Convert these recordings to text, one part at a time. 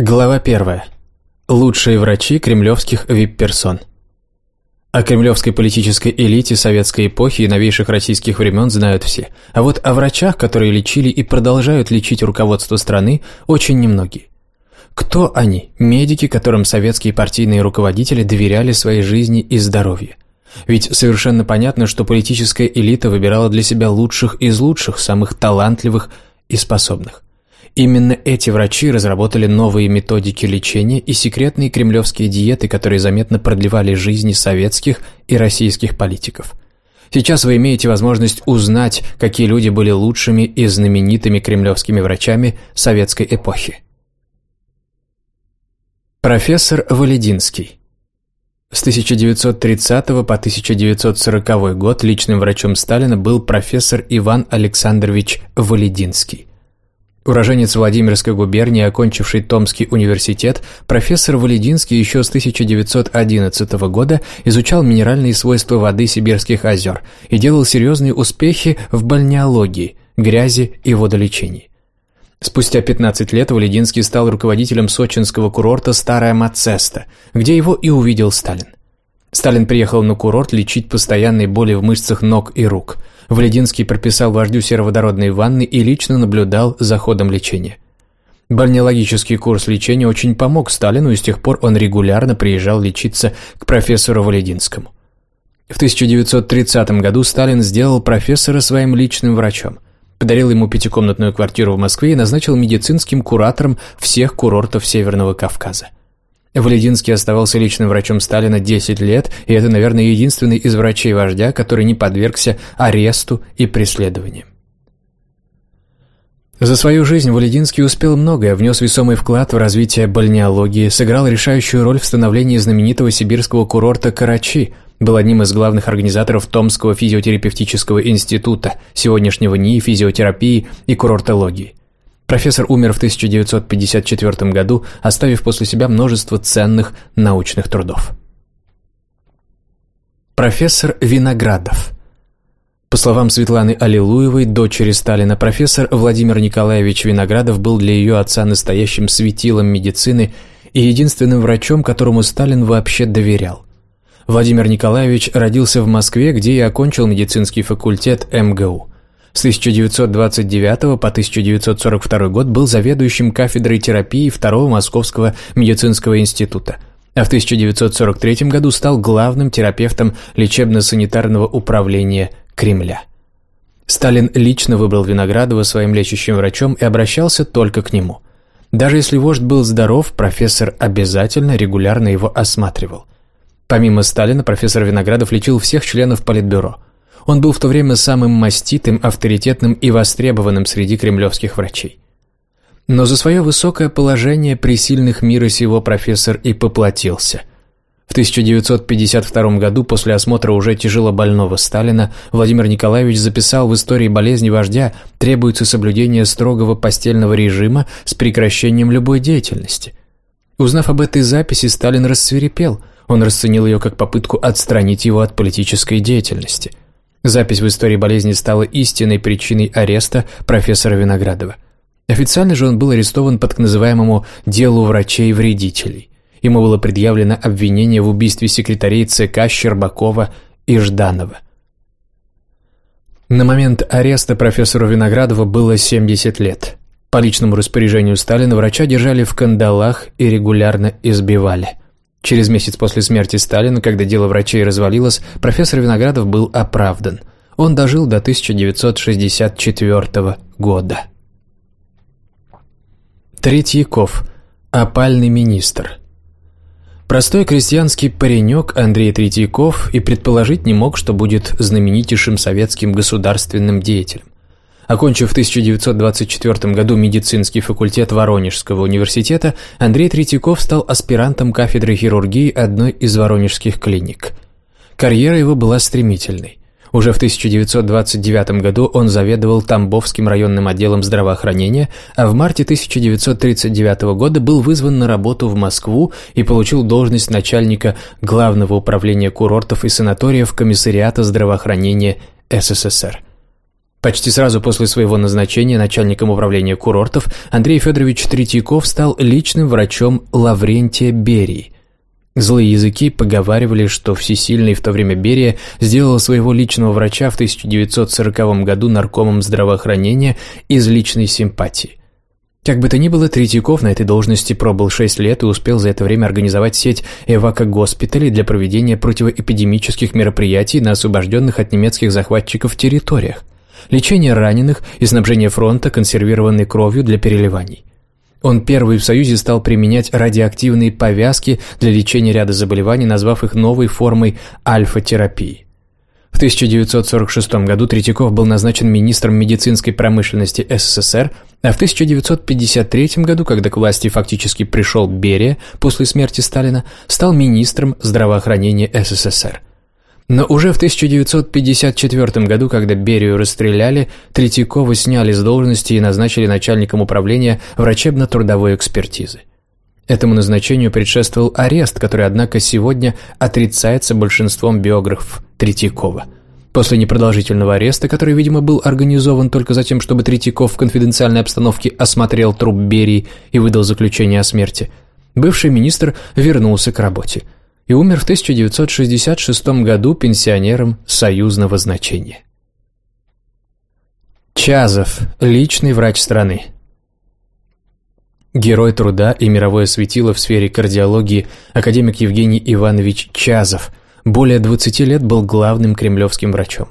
Глава 1. Лучшие врачи кремлевских вип-персон. О кремлевской политической элите советской эпохи и новейших российских времен знают все. А вот о врачах, которые лечили и продолжают лечить руководство страны, очень немногие. Кто они, медики, которым советские партийные руководители доверяли своей жизни и здоровью? Ведь совершенно понятно, что политическая элита выбирала для себя лучших из лучших, самых талантливых и способных. Именно эти врачи разработали новые методики лечения и секретные кремлевские диеты, которые заметно продлевали жизни советских и российских политиков. Сейчас вы имеете возможность узнать, какие люди были лучшими и знаменитыми кремлевскими врачами советской эпохи. Профессор Валединский с 1930 по 1940 год личным врачом Сталина был профессор Иван Александрович Валединский. Уроженец Владимирской губернии, окончивший Томский университет, профессор Валединский еще с 1911 года изучал минеральные свойства воды сибирских озер и делал серьезные успехи в бальнеологии, грязи и водолечении. Спустя 15 лет Валединский стал руководителем сочинского курорта «Старая Мацеста», где его и увидел Сталин. Сталин приехал на курорт лечить постоянные боли в мышцах ног и рук – Валединский прописал вождю сероводородные ванны и лично наблюдал за ходом лечения. Бальнеологический курс лечения очень помог Сталину, и с тех пор он регулярно приезжал лечиться к профессору Валединскому. В 1930 году Сталин сделал профессора своим личным врачом, подарил ему пятикомнатную квартиру в Москве и назначил медицинским куратором всех курортов Северного Кавказа. Валединский оставался личным врачом Сталина 10 лет, и это, наверное, единственный из врачей вождя, который не подвергся аресту и преследованию. За свою жизнь Валединский успел многое, внес весомый вклад в развитие бальнеологии, сыграл решающую роль в становлении знаменитого сибирского курорта Карачи, был одним из главных организаторов Томского физиотерапевтического института, сегодняшнего НИИ физиотерапии и курортологии. Профессор умер в 1954 году, оставив после себя множество ценных научных трудов. Профессор Виноградов По словам Светланы Аллилуевой, дочери Сталина, профессор Владимир Николаевич Виноградов был для ее отца настоящим светилом медицины и единственным врачом, которому Сталин вообще доверял. Владимир Николаевич родился в Москве, где и окончил медицинский факультет МГУ. С 1929 по 1942 год был заведующим кафедрой терапии Второго Московского медицинского института, а в 1943 году стал главным терапевтом лечебно-санитарного управления Кремля. Сталин лично выбрал Виноградова своим лечащим врачом и обращался только к нему. Даже если вождь был здоров, профессор обязательно регулярно его осматривал. Помимо Сталина, профессор Виноградов лечил всех членов Политбюро – он был в то время самым маститым, авторитетным и востребованным среди кремлевских врачей. Но за свое высокое положение при сильных мира сего профессор и поплатился. В 1952 году после осмотра уже тяжело больного Сталина Владимир Николаевич записал в истории болезни вождя требуется соблюдение строгого постельного режима с прекращением любой деятельности. Узнав об этой записи, Сталин рассверепел. Он расценил ее как попытку отстранить его от политической деятельности – Запись в истории болезни стала истинной причиной ареста профессора Виноградова. Официально же он был арестован по так называемому «делу врачей-вредителей». Ему было предъявлено обвинение в убийстве секретарей ЦК Щербакова и Жданова. На момент ареста профессору Виноградова было 70 лет. По личному распоряжению Сталина врача держали в кандалах и регулярно избивали – Через месяц после смерти Сталина, когда дело врачей развалилось, профессор Виноградов был оправдан. Он дожил до 1964 года. Третьяков. Опальный министр. Простой крестьянский паренек Андрей Третьяков и предположить не мог, что будет знаменитейшим советским государственным деятелем. Окончив в 1924 году медицинский факультет Воронежского университета, Андрей Третьяков стал аспирантом кафедры хирургии одной из воронежских клиник. Карьера его была стремительной. Уже в 1929 году он заведовал Тамбовским районным отделом здравоохранения, а в марте 1939 года был вызван на работу в Москву и получил должность начальника Главного управления курортов и санаториев Комиссариата здравоохранения СССР. Почти сразу после своего назначения начальником управления курортов Андрей Федорович Третьяков стал личным врачом Лаврентия Берии. Злые языки поговаривали, что всесильный в то время Берия сделал своего личного врача в 1940 году наркомом здравоохранения из личной симпатии. Как бы то ни было, Третьяков на этой должности пробыл 6 лет и успел за это время организовать сеть эвако-госпиталей для проведения противоэпидемических мероприятий на освобожденных от немецких захватчиков территориях – лечение раненых и снабжение фронта консервированной кровью для переливаний. Он первый в Союзе стал применять радиоактивные повязки для лечения ряда заболеваний, назвав их новой формой альфа-терапии. В 1946 году Третьяков был назначен министром медицинской промышленности СССР, а в 1953 году, когда к власти фактически пришел Берия после смерти Сталина, стал министром здравоохранения СССР. Но уже в 1954 году, когда Берию расстреляли, Третьякова сняли с должности и назначили начальником управления врачебно-трудовой экспертизы. Этому назначению предшествовал арест, который, однако, сегодня отрицается большинством биографов Третьякова. После непродолжительного ареста, который, видимо, был организован только за тем, чтобы Третьяков в конфиденциальной обстановке осмотрел труп Берии и выдал заключение о смерти, бывший министр вернулся к работе – и умер в 1966 году пенсионером союзного значения. Чазов, личный врач страны. Герой труда и мировое светило в сфере кардиологии академик Евгений Иванович Чазов более 20 лет был главным кремлевским врачом.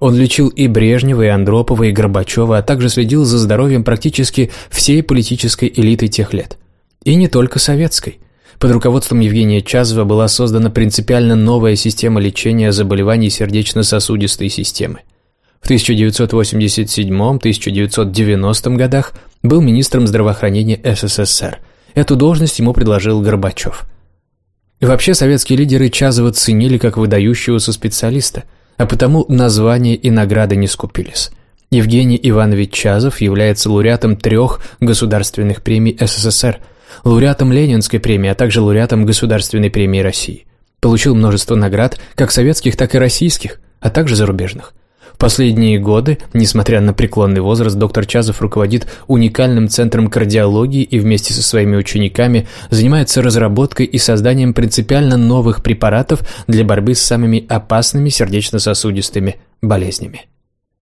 Он лечил и Брежнева, и Андропова, и Горбачева, а также следил за здоровьем практически всей политической элиты тех лет. И не только советской – под руководством Евгения Чазова была создана принципиально новая система лечения заболеваний сердечно-сосудистой системы. В 1987-1990 годах был министром здравоохранения СССР. Эту должность ему предложил Горбачев. Вообще советские лидеры Чазова ценили как выдающегося специалиста, а потому названия и награды не скупились. Евгений Иванович Чазов является лауреатом трех государственных премий СССР – лауреатом Ленинской премии, а также лауреатом Государственной премии России. Получил множество наград, как советских, так и российских, а также зарубежных. В последние годы, несмотря на преклонный возраст, доктор Чазов руководит уникальным центром кардиологии и вместе со своими учениками занимается разработкой и созданием принципиально новых препаратов для борьбы с самыми опасными сердечно-сосудистыми болезнями.